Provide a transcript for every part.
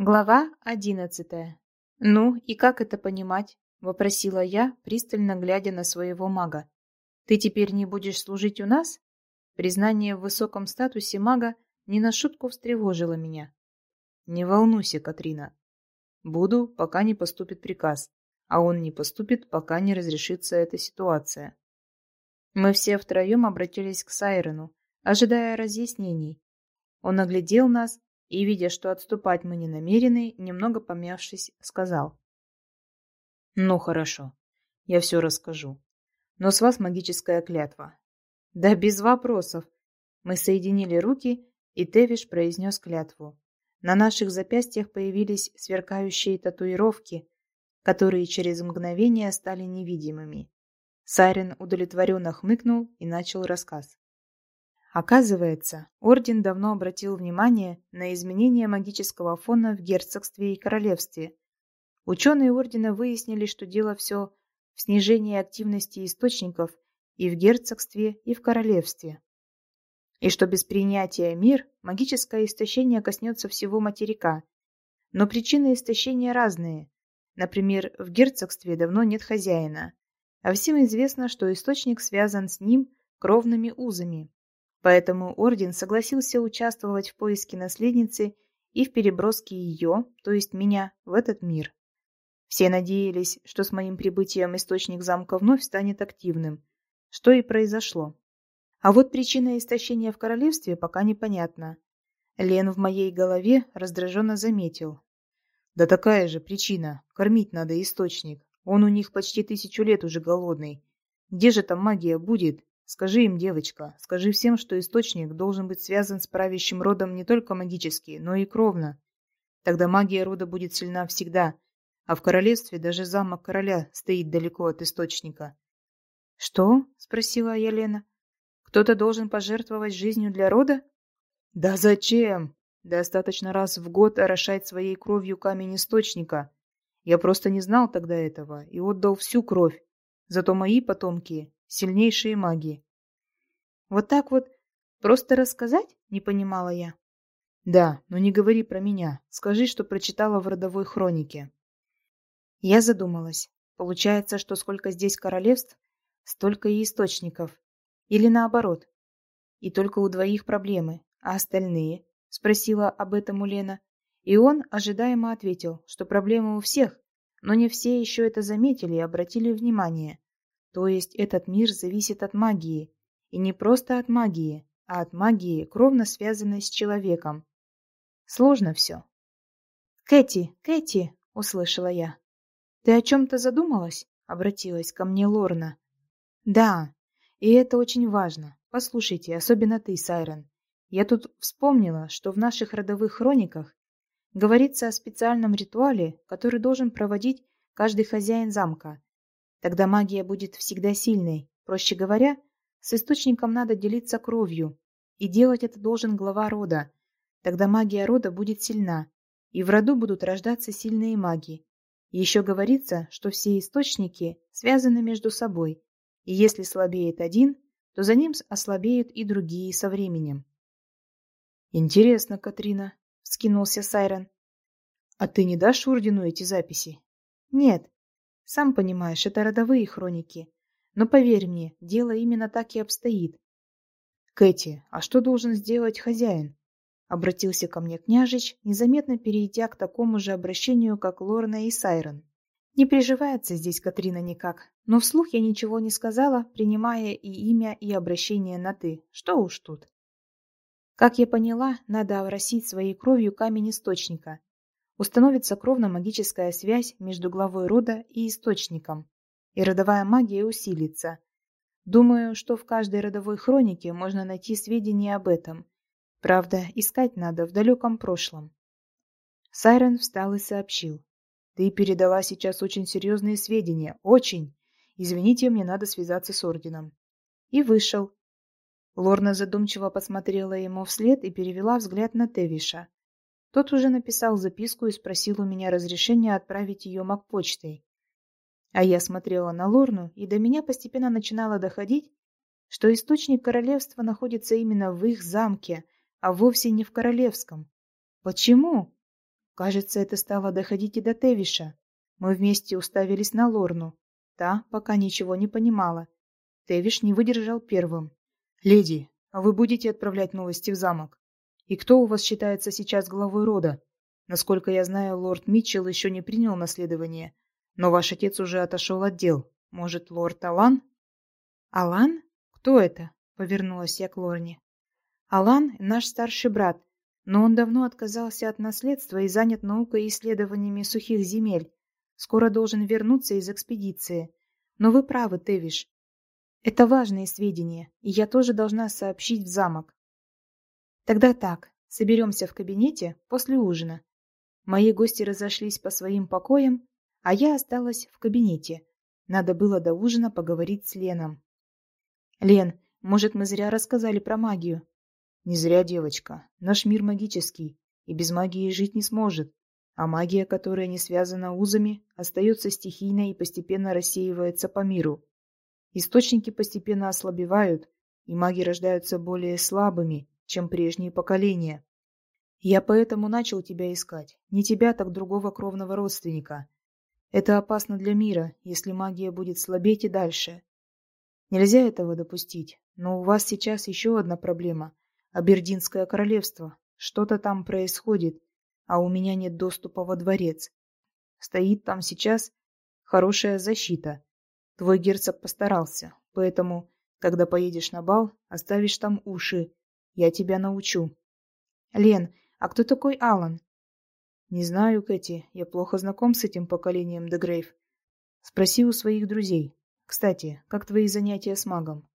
Глава одиннадцатая. «Ну, и как это понимать?» — вопросила я, пристально глядя на своего мага. «Ты теперь не будешь служить у нас?» Признание в высоком статусе мага не на шутку встревожило меня. «Не волнуйся, Катрина. Буду, пока не поступит приказ, а он не поступит, пока не разрешится эта ситуация». Мы все втроем обратились к Сайрену, ожидая разъяснений. Он оглядел нас и, видя, что отступать мы не намерены, немного помявшись, сказал. «Ну, хорошо, я все расскажу. Но с вас магическая клятва». «Да без вопросов». Мы соединили руки, и Тевиш произнес клятву. На наших запястьях появились сверкающие татуировки, которые через мгновение стали невидимыми. Сайрен удовлетворенно хмыкнул и начал рассказ. Оказывается, Орден давно обратил внимание на изменения магического фона в герцогстве и королевстве. Ученые Ордена выяснили, что дело все в снижении активности источников и в герцогстве, и в королевстве. И что без принятия мир магическое истощение коснется всего материка. Но причины истощения разные. Например, в герцогстве давно нет хозяина, а всем известно, что источник связан с ним кровными узами. Поэтому орден согласился участвовать в поиске наследницы и в переброске ее, то есть меня, в этот мир. Все надеялись, что с моим прибытием источник замка вновь станет активным, что и произошло. А вот причина истощения в королевстве пока непонятна. Лен в моей голове раздраженно заметил. Да такая же причина. Кормить надо источник. Он у них почти тысячу лет уже голодный. Где же там магия будет? Скажи им, девочка, скажи всем, что источник должен быть связан с правящим родом не только магически, но и кровно. Тогда магия рода будет сильна всегда, а в королевстве даже замок короля стоит далеко от источника. «Что?» — спросила Елена. «Кто-то должен пожертвовать жизнью для рода?» «Да зачем? Достаточно раз в год орошать своей кровью камень источника. Я просто не знал тогда этого и отдал всю кровь. Зато мои потомки сильнейшие маги. Вот так вот просто рассказать? Не понимала я. Да, но не говори про меня. Скажи, что прочитала в родовой хронике. Я задумалась. Получается, что сколько здесь королевств, столько и источников. Или наоборот. И только у двоих проблемы, а остальные? Спросила об этом у Лена. И он ожидаемо ответил, что проблемы у всех, но не все еще это заметили и обратили внимание. То есть этот мир зависит от магии. И не просто от магии, а от магии, кровно связанной с человеком. Сложно все. «Кэти, Кэти!» — услышала я. «Ты о чем-то задумалась?» — обратилась ко мне Лорна. «Да, и это очень важно. Послушайте, особенно ты, Сайрон. Я тут вспомнила, что в наших родовых хрониках говорится о специальном ритуале, который должен проводить каждый хозяин замка. Тогда магия будет всегда сильной. Проще говоря, с источником надо делиться кровью. И делать это должен глава рода. Тогда магия рода будет сильна. И в роду будут рождаться сильные маги. еще говорится, что все источники связаны между собой. И если слабеет один, то за ним ослабеют и другие со временем. «Интересно, Катрина», — вскинулся Сайрон. «А ты не дашь Урдину эти записи?» «Нет, сам понимаешь, это родовые хроники. Но поверь мне, дело именно так и обстоит. Кэти, а что должен сделать хозяин? Обратился ко мне княжич, незаметно перейдя к такому же обращению, как Лорна и Сайрон. Не приживается здесь Катрина никак, но вслух я ничего не сказала, принимая и имя, и обращение на «ты». Что уж тут. Как я поняла, надо оросить своей кровью камень источника, установится кровно-магическая связь между главой рода и источником, и родовая магия усилится. Думаю, что в каждой родовой хронике можно найти сведения об этом. Правда, искать надо в далеком прошлом. Сайрен встал и сообщил. «Ты передала сейчас очень серьезные сведения. Очень! Извините, мне надо связаться с Орденом». И вышел. Лорна задумчиво посмотрела ему вслед и перевела взгляд на Тевиша. Тот уже написал записку и спросил у меня разрешения отправить ее макпочтой. А я смотрела на Лорну, и до меня постепенно начинало доходить, что источник королевства находится именно в их замке, а вовсе не в королевском. Почему? Кажется, это стало доходить и до Тевиша. Мы вместе уставились на Лорну. Та пока ничего не понимала. Тевиш не выдержал первым. «Леди, а вы будете отправлять новости в замок? И кто у вас считается сейчас главой рода? Насколько я знаю, лорд Митчелл еще не принял наследование, но ваш отец уже отошел от дел. Может, лорд Алан?» «Алан? Кто это?» — повернулась я к Лорне. «Алан — наш старший брат, но он давно отказался от наследства и занят наукой и исследованиями сухих земель. Скоро должен вернуться из экспедиции. Но вы правы, Тевиш. Это важные сведения, и я тоже должна сообщить в замок. Тогда так, соберемся в кабинете после ужина. Мои гости разошлись по своим покоям, а я осталась в кабинете. Надо было до ужина поговорить с Леном. Лен, может, мы зря рассказали про магию? Не зря, девочка. Наш мир магический, и без магии жить не сможет. А магия, которая не связана узами, остается стихийной и постепенно рассеивается по миру. Источники постепенно ослабевают, и маги рождаются более слабыми, чем прежние поколения. Я поэтому начал тебя искать. Не тебя, так другого кровного родственника. Это опасно для мира, если магия будет слабеть и дальше. Нельзя этого допустить. Но у вас сейчас еще одна проблема. Абердинское королевство. Что-то там происходит, а у меня нет доступа во дворец. Стоит там сейчас хорошая защита. Твой герцог постарался, поэтому, когда поедешь на бал, оставишь там уши. Я тебя научу. Лен, а кто такой Алан? Не знаю, Кэти, я плохо знаком с этим поколением Дегрейв. Спроси у своих друзей. Кстати, как твои занятия с магом?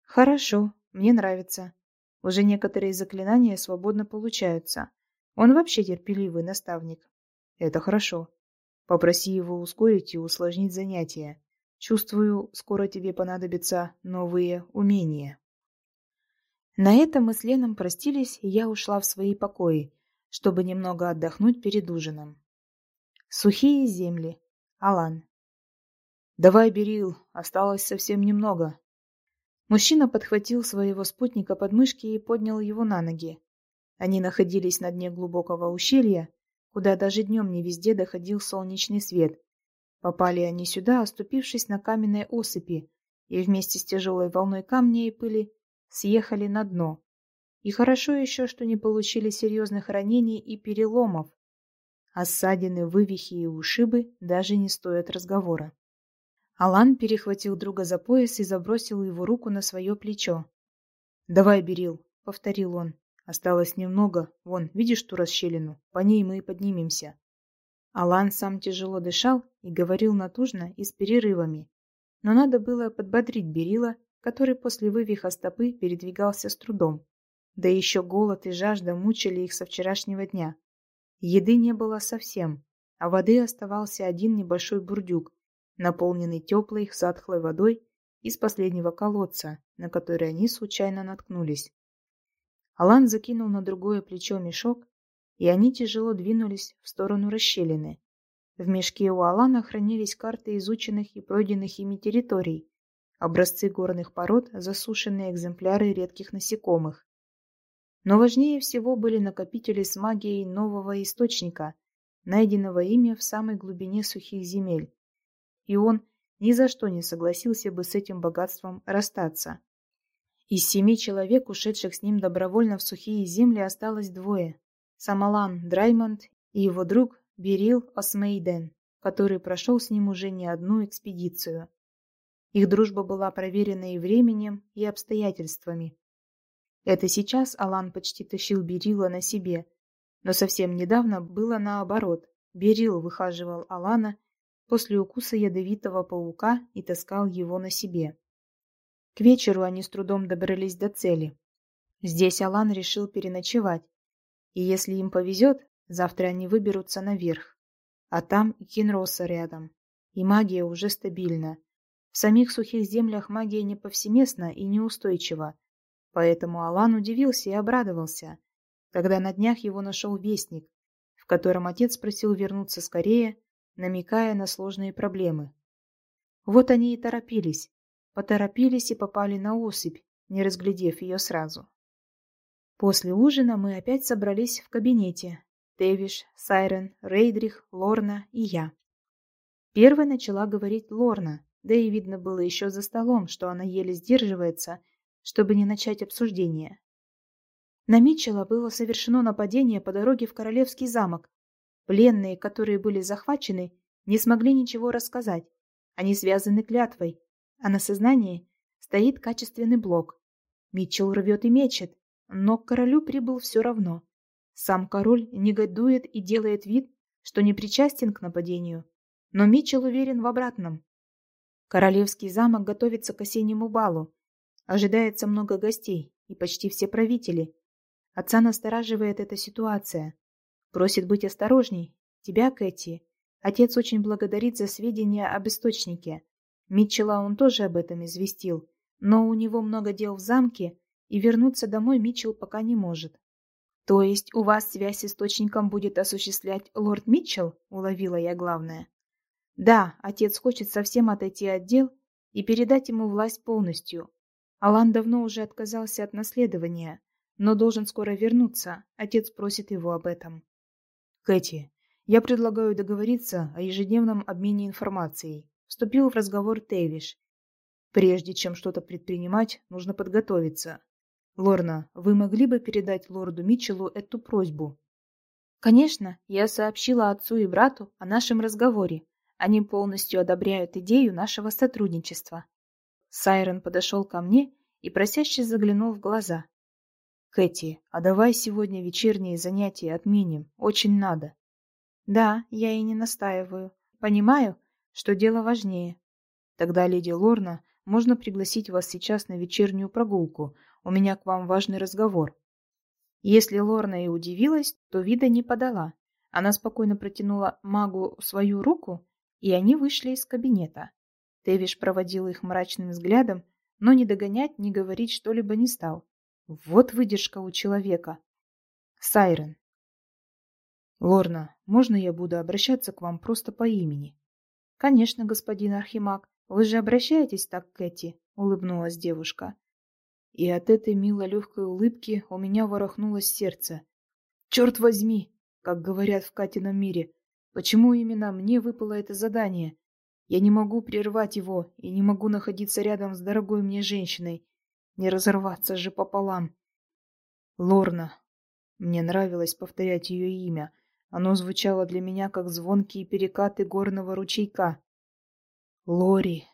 Хорошо, мне нравится. Уже некоторые заклинания свободно получаются. Он вообще терпеливый наставник. Это хорошо. Попроси его ускорить и усложнить занятия. Чувствую, скоро тебе понадобятся новые умения. На этом мы с Леном простились, и я ушла в свои покои, чтобы немного отдохнуть перед ужином. Сухие земли. Алан. «Давай, Берил, осталось совсем немного», Мужчина подхватил своего спутника под мышки и поднял его на ноги. Они находились на дне глубокого ущелья, куда даже днем не везде доходил солнечный свет. Попали они сюда, оступившись на каменной осыпи, и вместе с тяжелой волной камня и пыли съехали на дно. И хорошо еще, что не получили серьезных ранений и переломов. Ссадины, вывихи и ушибы даже не стоят разговора. Алан перехватил друга за пояс и забросил его руку на свое плечо. «Давай, Берил», — повторил он. «Осталось немного. Вон, видишь ту расщелину? По ней мы и поднимемся». Алан сам тяжело дышал и говорил натужно и с перерывами. Но надо было подбодрить Берила, который после вывиха стопы передвигался с трудом. Да еще голод и жажда мучили их со вчерашнего дня. Еды не было совсем, а воды оставался один небольшой бурдюк, наполненный теплой, затхлой водой из последнего колодца, на который они случайно наткнулись. Алан закинул на другое плечо мешок, и они тяжело двинулись в сторону расщелины. В мешке у Алана хранились карты изученных и пройденных ими территорий, образцы горных пород, засушенные экземпляры редких насекомых. Но важнее всего были накопители с магией нового источника, найденного ими в самой глубине сухих земель и он ни за что не согласился бы с этим богатством расстаться. Из семи человек, ушедших с ним добровольно в сухие земли, осталось двое. Самалан Драймонд и его друг Берил Осмейден, который прошел с ним уже не одну экспедицию. Их дружба была проверена и временем, и обстоятельствами. Это сейчас Алан почти тащил Берила на себе, но совсем недавно было наоборот. Берил выхаживал Алана после укуса ядовитого паука и таскал его на себе. К вечеру они с трудом добрались до цели. Здесь Алан решил переночевать, и если им повезет, завтра они выберутся наверх. А там и Кинроса рядом, и магия уже стабильна. В самих сухих землях магия не повсеместна и неустойчива, поэтому Алан удивился и обрадовался, когда на днях его нашел вестник, в котором отец просил вернуться скорее намекая на сложные проблемы. Вот они и торопились, поторопились и попали на осыпь, не разглядев ее сразу. После ужина мы опять собрались в кабинете. Тевиш, Сайрен, Рейдрих, Лорна и я. Первой начала говорить Лорна, да и видно было еще за столом, что она еле сдерживается, чтобы не начать обсуждение. На Митчелла было совершено нападение по дороге в Королевский замок. Пленные, которые были захвачены, не смогли ничего рассказать. Они связаны клятвой, а на сознании стоит качественный блок. Митчелл рвет и мечет, но к королю прибыл все равно. Сам король негодует и делает вид, что не причастен к нападению. Но Митчелл уверен в обратном. Королевский замок готовится к осеннему балу. Ожидается много гостей и почти все правители. Отца настораживает эта ситуация. Просит быть осторожней. Тебя, Кэти. Отец очень благодарит за сведения об источнике. Митчелла он тоже об этом известил. Но у него много дел в замке, и вернуться домой Митчелл пока не может. То есть у вас связь с источником будет осуществлять лорд Митчелл? Уловила я главное. Да, отец хочет совсем отойти от дел и передать ему власть полностью. Алан давно уже отказался от наследования, но должен скоро вернуться. Отец просит его об этом. Кэти, я предлагаю договориться о ежедневном обмене информацией. Вступил в разговор Тэвиш. Прежде чем что-то предпринимать, нужно подготовиться. Лорна, вы могли бы передать лорду Митчеллу эту просьбу? Конечно, я сообщила отцу и брату о нашем разговоре. Они полностью одобряют идею нашего сотрудничества. Сайрон подошел ко мне и просяще заглянул в глаза. Кэти, а давай сегодня вечерние занятия отменим, очень надо. Да, я и не настаиваю. Понимаю, что дело важнее. Тогда, леди Лорна, можно пригласить вас сейчас на вечернюю прогулку. У меня к вам важный разговор. Если Лорна и удивилась, то вида не подала. Она спокойно протянула магу свою руку, и они вышли из кабинета. Тэвиш проводил их мрачным взглядом, но ни догонять, ни говорить что-либо не стал. Вот выдержка у человека. Сайрен. Лорна, можно я буду обращаться к вам просто по имени? Конечно, господин Архимаг. Вы же обращаетесь так к Кэти, улыбнулась девушка. И от этой милой легкой улыбки у меня ворохнулось сердце. Черт возьми, как говорят в Катином мире, почему именно мне выпало это задание? Я не могу прервать его и не могу находиться рядом с дорогой мне женщиной. Не разорваться же пополам. Лорна. Мне нравилось повторять ее имя. Оно звучало для меня, как звонкие перекаты горного ручейка. Лори.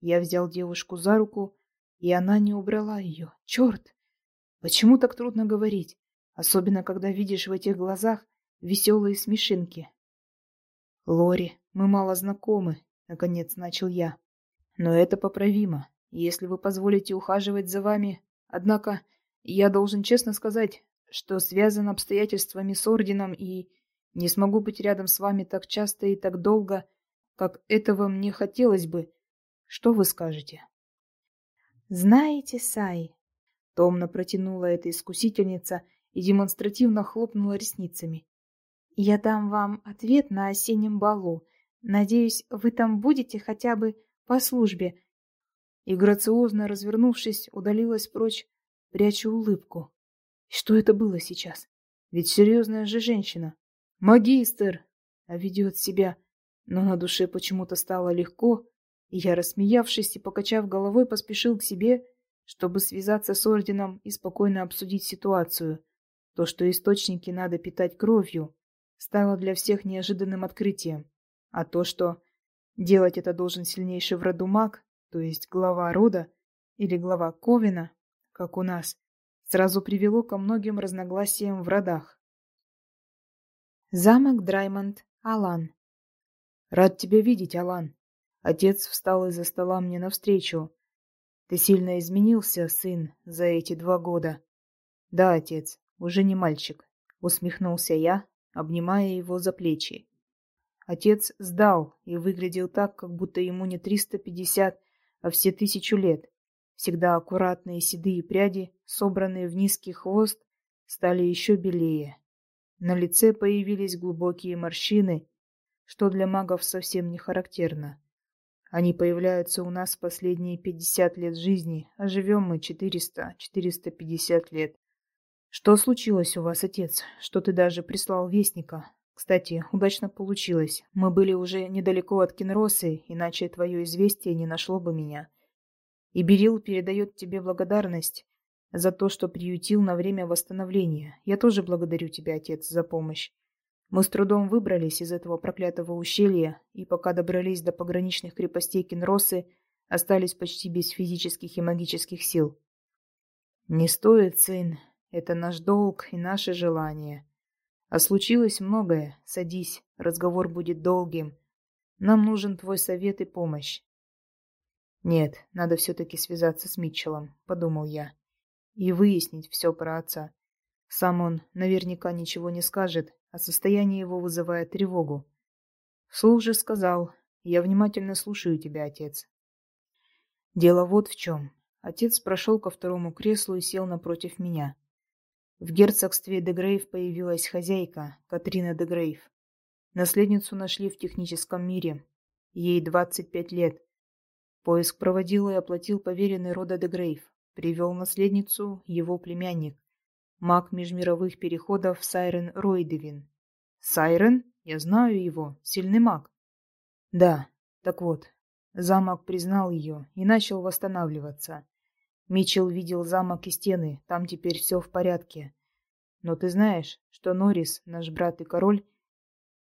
Я взял девушку за руку, и она не убрала ее. Черт! Почему так трудно говорить? Особенно, когда видишь в этих глазах веселые смешинки. Лори, мы мало знакомы, наконец начал я. Но это поправимо, если вы позволите ухаживать за вами. Однако, я должен честно сказать, что связан обстоятельствами с орденом и не смогу быть рядом с вами так часто и так долго, как этого мне хотелось бы. Что вы скажете? Знаете, Сай, томно протянула эта искусительница и демонстративно хлопнула ресницами. Я дам вам ответ на осеннем балу. Надеюсь, вы там будете хотя бы по службе. И грациозно развернувшись, удалилась прочь, пряча улыбку. Что это было сейчас? Ведь серьезная же женщина. Магистр! А ведет себя но на душе почему-то стало легко, и я, рассмеявшись и покачав головой, поспешил к себе, чтобы связаться с орденом и спокойно обсудить ситуацию. То, что источники надо питать кровью, стало для всех неожиданным открытием. А то, что делать это должен сильнейший в роду маг, то есть глава рода или глава Ковина, как у нас, сразу привело ко многим разногласиям в родах. Замок Драймонд, Алан. Рад тебя видеть, Алан. Отец встал из-за стола мне навстречу. Ты сильно изменился, сын, за эти два года. Да, отец, уже не мальчик, усмехнулся я, обнимая его за плечи. Отец сдал и выглядел так, как будто ему не триста пятьдесят, а все тысячу лет. Всегда аккуратные седые пряди, собранные в низкий хвост, стали еще белее. На лице появились глубокие морщины, что для магов совсем не характерно. Они появляются у нас последние 50 лет жизни, а живем мы 400-450 лет. Что случилось у вас, отец? Что ты даже прислал вестника? Кстати, удачно получилось. Мы были уже недалеко от Кенросы, иначе твое известие не нашло бы меня. И Берил передает тебе благодарность за то, что приютил на время восстановления. Я тоже благодарю тебя, отец, за помощь. Мы с трудом выбрались из этого проклятого ущелья, и пока добрались до пограничных крепостей Кенросы, остались почти без физических и магических сил. Не стоит, сын, это наш долг и наше желание. А случилось многое. Садись, разговор будет долгим. Нам нужен твой совет и помощь. Нет, надо все-таки связаться с Митчеллом, подумал я, и выяснить все про отца. Сам он наверняка ничего не скажет, а состояние его вызывает тревогу. Вслух же сказал, я внимательно слушаю тебя, отец. Дело вот в чем. Отец прошел ко второму креслу и сел напротив меня. В герцогстве Дегрейв появилась хозяйка, Катрина Дегрейв. Наследницу нашли в техническом мире. Ей 25 лет. Поиск проводил и оплатил поверенный рода Дегрейв. Привел наследницу его племянник, маг межмировых переходов Сайрен Ройдевин. Сайрен? Я знаю его. Сильный маг. Да, так вот, замок признал ее и начал восстанавливаться. Митчелл видел замок и стены, там теперь все в порядке. Но ты знаешь, что Норрис, наш брат и король,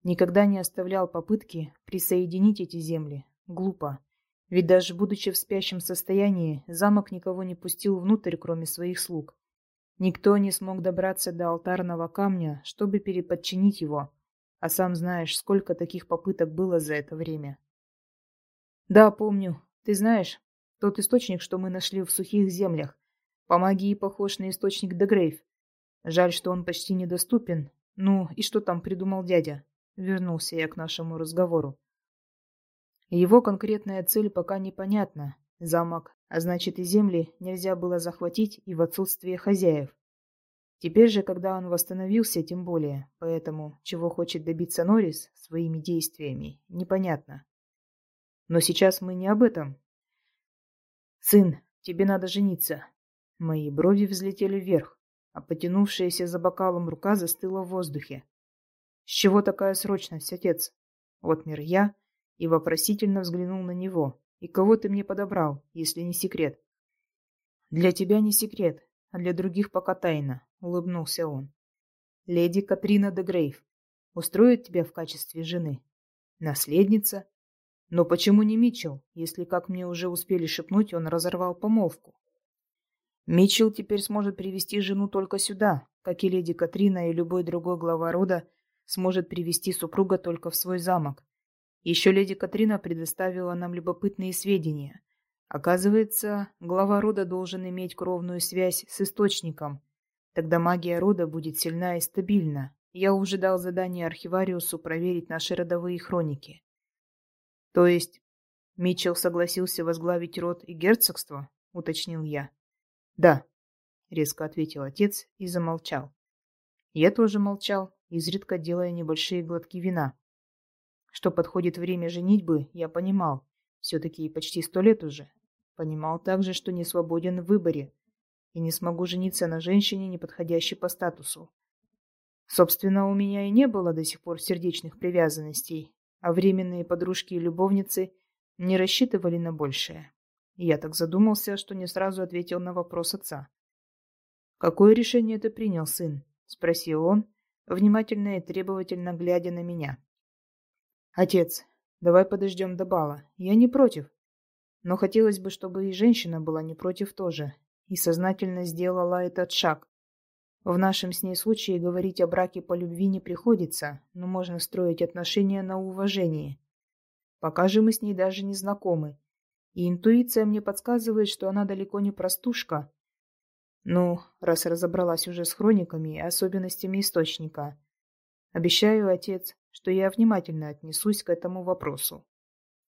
никогда не оставлял попытки присоединить эти земли. Глупо. Ведь даже будучи в спящем состоянии, замок никого не пустил внутрь, кроме своих слуг. Никто не смог добраться до алтарного камня, чтобы переподчинить его. А сам знаешь, сколько таких попыток было за это время. Да, помню. Ты знаешь, тот источник, что мы нашли в сухих землях, по магии похож на источник Дегрейв. Жаль, что он почти недоступен. Ну, и что там придумал дядя? Вернулся я к нашему разговору. Его конкретная цель пока непонятна. Замок, а значит и земли, нельзя было захватить и в отсутствие хозяев. Теперь же, когда он восстановился, тем более. Поэтому, чего хочет добиться Норрис своими действиями, непонятно. Но сейчас мы не об этом. «Сын, тебе надо жениться». Мои брови взлетели вверх, а потянувшаяся за бокалом рука застыла в воздухе. «С чего такая срочность, отец?» Отмер я и вопросительно взглянул на него. «И кого ты мне подобрал, если не секрет?» «Для тебя не секрет, а для других пока тайна», — улыбнулся он. «Леди Катрина де Грейв устроит тебя в качестве жены. Наследница но почему не Митчелл, если, как мне уже успели шепнуть, он разорвал помолвку? Митчелл теперь сможет привести жену только сюда, как и леди Катрина и любой другой глава рода сможет привести супруга только в свой замок. Еще леди Катрина предоставила нам любопытные сведения. Оказывается, глава рода должен иметь кровную связь с источником. Тогда магия рода будет сильна и стабильна. Я уже дал задание архивариусу проверить наши родовые хроники. То есть Митчелл согласился возглавить род и герцогство, уточнил я. Да, резко ответил отец и замолчал. Я тоже молчал, изредка делая небольшие глотки вина. Что подходит время женитьбы, я понимал. Все-таки почти сто лет уже. Понимал также, что не свободен в выборе и не смогу жениться на женщине, не подходящей по статусу. Собственно, у меня и не было до сих пор сердечных привязанностей, а временные подружки и любовницы не рассчитывали на большее. я так задумался, что не сразу ответил на вопрос отца. «Какое решение ты принял, сын?» — спросил он, внимательно и требовательно глядя на меня. «Отец, давай подождем до бала. Я не против. Но хотелось бы, чтобы и женщина была не против тоже, и сознательно сделала этот шаг, в нашем с ней случае говорить о браке по любви не приходится, но можно строить отношения на уважении. Пока же мы с ней даже не знакомы. И интуиция мне подсказывает, что она далеко не простушка. Ну, раз разобралась уже с хрониками и особенностями источника. Обещаю, отец, что я внимательно отнесусь к этому вопросу.